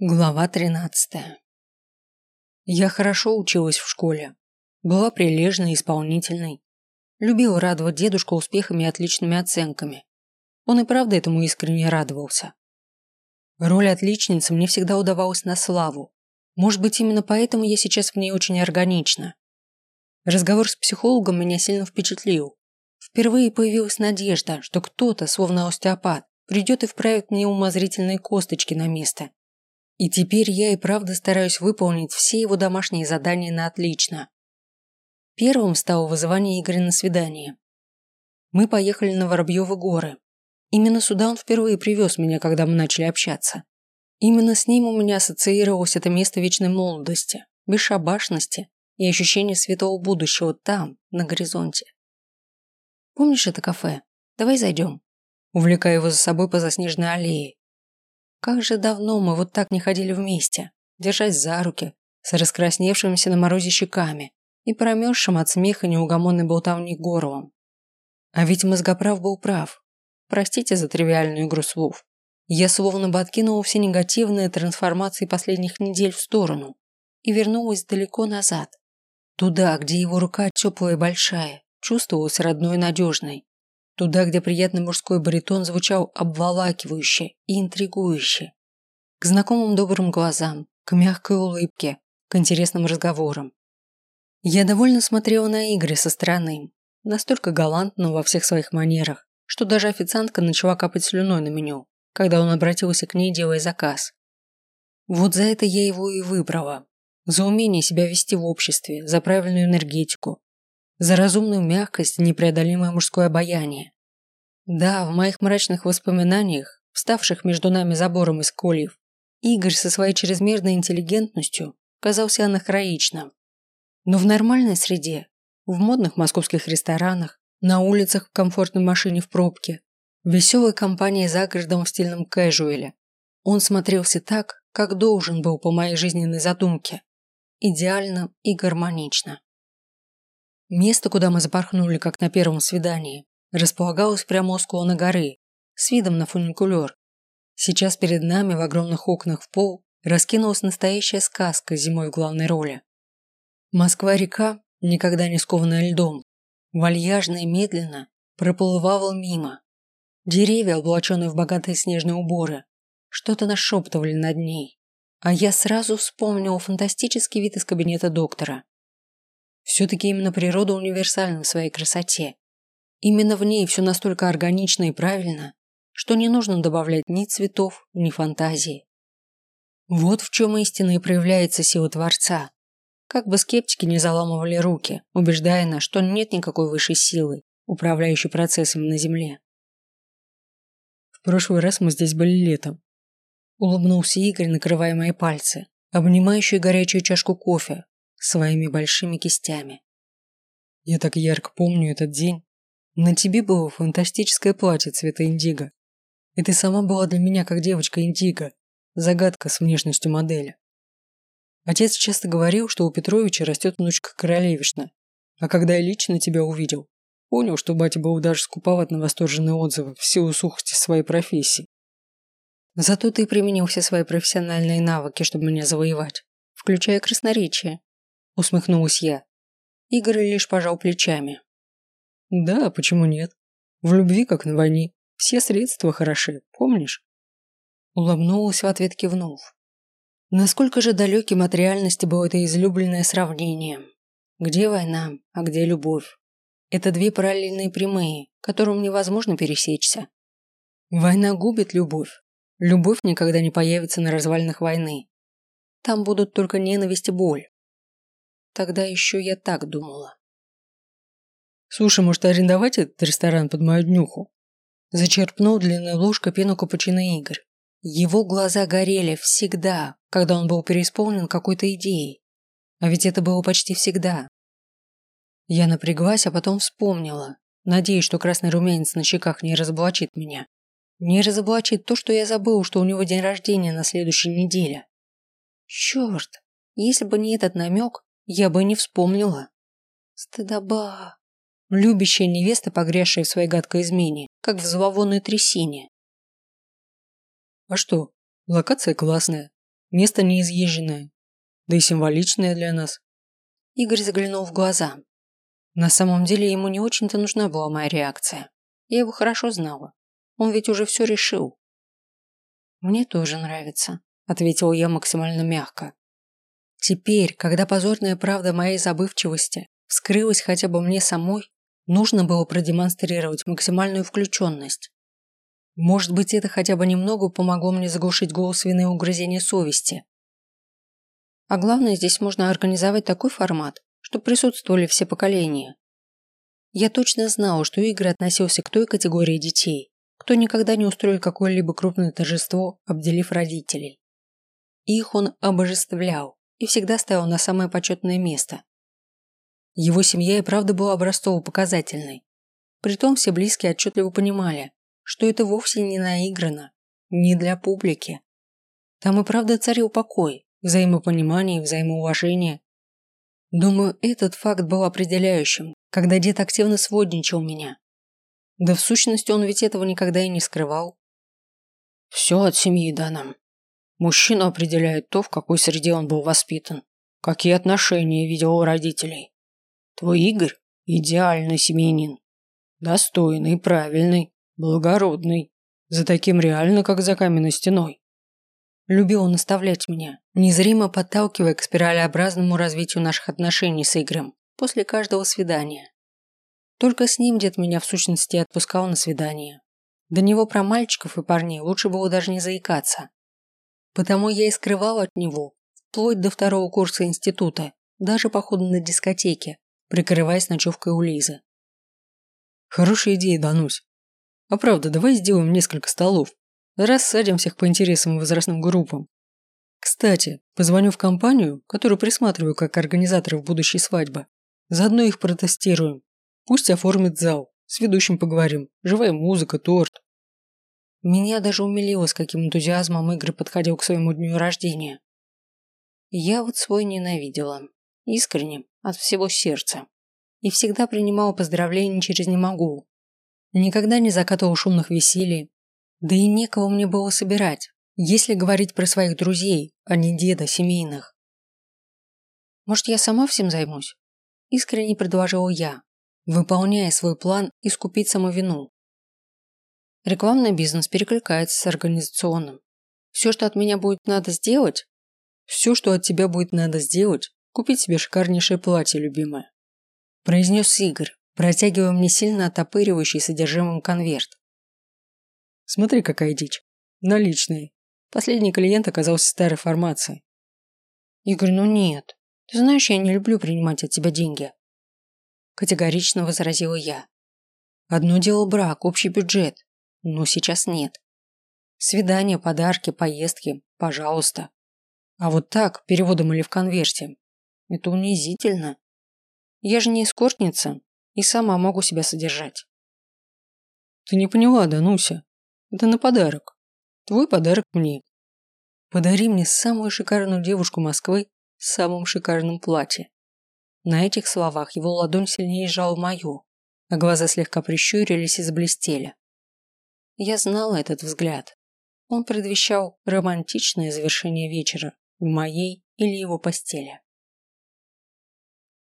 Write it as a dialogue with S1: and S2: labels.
S1: Глава 13. Я хорошо училась в школе. Была прилежной и исполнительной. Любила радовать дедушку успехами и отличными оценками. Он и правда этому искренне радовался. Роль отличницы мне всегда удавалась на славу. Может быть, именно поэтому я сейчас в ней очень органична. Разговор с психологом меня сильно впечатлил. Впервые появилась надежда, что кто-то, словно остеопат, придет и вправит мне умозрительные косточки на место и теперь я и правда стараюсь выполнить все его домашние задания на отлично. Первым стало вызывание Игоря на свидание. Мы поехали на Воробьевы горы. Именно сюда он впервые привез меня, когда мы начали общаться. Именно с ним у меня ассоциировалось это место вечной молодости, бесшабашности и ощущение светлого будущего там, на горизонте. Помнишь это кафе? Давай зайдем. Увлекая его за собой по заснеженной аллее, как же давно мы вот так не ходили вместе, держась за руки, с раскрасневшимися на морозе щеками и промерзшим от смеха неугомонной болтовни горлом. А ведь мозгоправ был прав. Простите за тривиальную игру слов. Я словно бы откинула все негативные трансформации последних недель в сторону и вернулась далеко назад. Туда, где его рука теплая и большая, чувствовалась родной и надежной, Туда, где приятный мужской баритон звучал обволакивающе и интригующе. К знакомым добрым глазам, к мягкой улыбке, к интересным разговорам. Я довольно смотрела на Игоря со стороны, настолько галантно во всех своих манерах, что даже официантка начала капать слюной на меню, когда он обратился к ней, делая заказ. Вот за это я его и выбрала. За умение себя вести в обществе, за правильную энергетику, за разумную мягкость и непреодолимое мужское обаяние. Да, в моих мрачных воспоминаниях, вставших между нами забором из кольев, Игорь со своей чрезмерной интеллигентностью казался анахроичным. Но в нормальной среде, в модных московских ресторанах, на улицах в комфортной машине в пробке, в веселой компании за городом в стильном кэжуэле, он смотрелся так, как должен был по моей жизненной задумке. Идеально и гармонично. Место, куда мы запорхнули, как на первом свидании, располагалось прямо у склона горы, с видом на фуникулер. Сейчас перед нами в огромных окнах в пол раскинулась настоящая сказка зимой в главной роли. Москва-река, никогда не скованная льдом, вальяжно и медленно проплывала мимо. Деревья, облаченные в богатые снежные уборы, что-то нашептывали над ней. А я сразу вспомнил фантастический вид из кабинета доктора. Все-таки именно природа универсальна в своей красоте. Именно в ней все настолько органично и правильно, что не нужно добавлять ни цветов, ни фантазии. Вот в чем истинно и проявляется сила Творца. Как бы скептики не заламывали руки, убеждая нас, что нет никакой высшей силы, управляющей процессами на Земле. В прошлый раз мы здесь были летом. Улыбнулся Игорь, накрывая мои пальцы, обнимающие горячую чашку кофе, своими большими кистями. Я так ярко помню этот день. На тебе было фантастическое платье цвета индиго. И ты сама была для меня как девочка индиго, загадка с внешностью модели. Отец часто говорил, что у Петровича растет внучка королевишна, а когда я лично тебя увидел, понял, что батя был даже скуповат на восторженные отзывы в силу сухости своей профессии. Зато ты применил все свои профессиональные навыки, чтобы меня завоевать, включая красноречие, усмехнулась я. Игорь лишь пожал плечами. Да, почему нет? В любви, как на войне, все средства хороши, помнишь? Улыбнулась в ответ кивнув. Насколько же далеким от реальности было это излюбленное сравнение? Где война, а где любовь? Это две параллельные прямые, которым невозможно пересечься. Война губит любовь. Любовь никогда не появится на развалинах войны. Там будут только ненависть и боль. Тогда еще я так думала. Слушай, может арендовать этот ресторан под мою днюху? Зачерпнул длинной ложкой пену капучино Игорь. Его глаза горели всегда, когда он был переисполнен какой-то идеей. А ведь это было почти всегда. Я напряглась, а потом вспомнила, надеясь, что красный румянец на щеках не разоблачит меня. Не разоблачит то, что я забыл, что у него день рождения на следующей неделе. Черт, если бы не этот намек, я бы не вспомнила. Стыдоба. Любящая невеста, погрязшая в своей гадкой измене, как в зловонной трясине. А что, локация классная. Место неизъезженное, да и символичное для нас. Игорь заглянул в глаза. На самом деле ему не очень-то нужна была моя реакция. Я его хорошо знала. Он ведь уже все решил. Мне тоже нравится, ответила я максимально мягко. Теперь, когда позорная правда моей забывчивости вскрылась хотя бы мне самой, нужно было продемонстрировать максимальную включенность. Может быть, это хотя бы немного помогло мне заглушить голос вины и угрызения совести. А главное, здесь можно организовать такой формат, чтобы присутствовали все поколения. Я точно знала, что Игорь относился к той категории детей, кто никогда не устроит какое-либо крупное торжество, обделив родителей. Их он обожествлял и всегда ставил на самое почетное место. Его семья и правда была образцово-показательной. Притом все близкие отчетливо понимали, что это вовсе не наиграно, не для публики. Там и правда царил покой, взаимопонимание и взаимоуважение. Думаю, этот факт был определяющим, когда дед активно сводничал меня. Да в сущности он ведь этого никогда и не скрывал. Все от семьи дано. Мужчина определяет то, в какой среде он был воспитан, какие отношения видел у родителей. Твой Игорь – идеальный семьянин. Достойный, правильный, Благородный. За таким реально, как за каменной стеной. Любил наставлять меня, незримо подталкивая к спиралеобразному развитию наших отношений с Игорем после каждого свидания. Только с ним дед меня в сущности отпускал на свидание. До него про мальчиков и парней лучше было даже не заикаться. Потому я и скрывал от него, вплоть до второго курса института, даже походу на дискотеке, прикрываясь ночевкой у Лизы. Хорошая идея, Данусь. А правда, давай сделаем несколько столов. Рассадим всех по интересам и возрастным группам. Кстати, позвоню в компанию, которую присматриваю как организаторов будущей свадьбы. Заодно их протестируем. Пусть оформит зал. С ведущим поговорим. Живая музыка, торт. Меня даже умилило, с каким энтузиазмом Игорь подходил к своему дню рождения. Я вот свой ненавидела. Искренне, от всего сердца. И всегда принимала поздравления через «не могу», Никогда не закатывал шумных веселий. Да и некого мне было собирать, если говорить про своих друзей, а не деда семейных. Может, я сама всем займусь? Искренне предложила я, выполняя свой план искупить саму вину. Рекламный бизнес перекликается с организационным. Все, что от меня будет надо сделать, все, что от тебя будет надо сделать, купить себе шикарнейшее платье, любимое. Произнес Игорь, протягивая мне сильно отопыривающий содержимым конверт. Смотри, какая дичь. Наличные. Последний клиент оказался старой формацией. Игорь, ну нет. Ты знаешь, я не люблю принимать от тебя деньги. Категорично возразила я. Одно дело брак, общий бюджет. Но сейчас нет. Свидания, подарки, поездки, пожалуйста. А вот так, переводом или в конверте. Это унизительно. Я же не эскортница, и сама могу себя содержать. Ты не поняла, Дануся. Это на подарок. Твой подарок мне. Подари мне самую шикарную девушку Москвы с самым шикарным платье. На этих словах его ладонь сильнее сжала мою, а глаза слегка прищурились и заблестели. Я знала этот взгляд. Он предвещал романтичное завершение вечера в моей или его постели.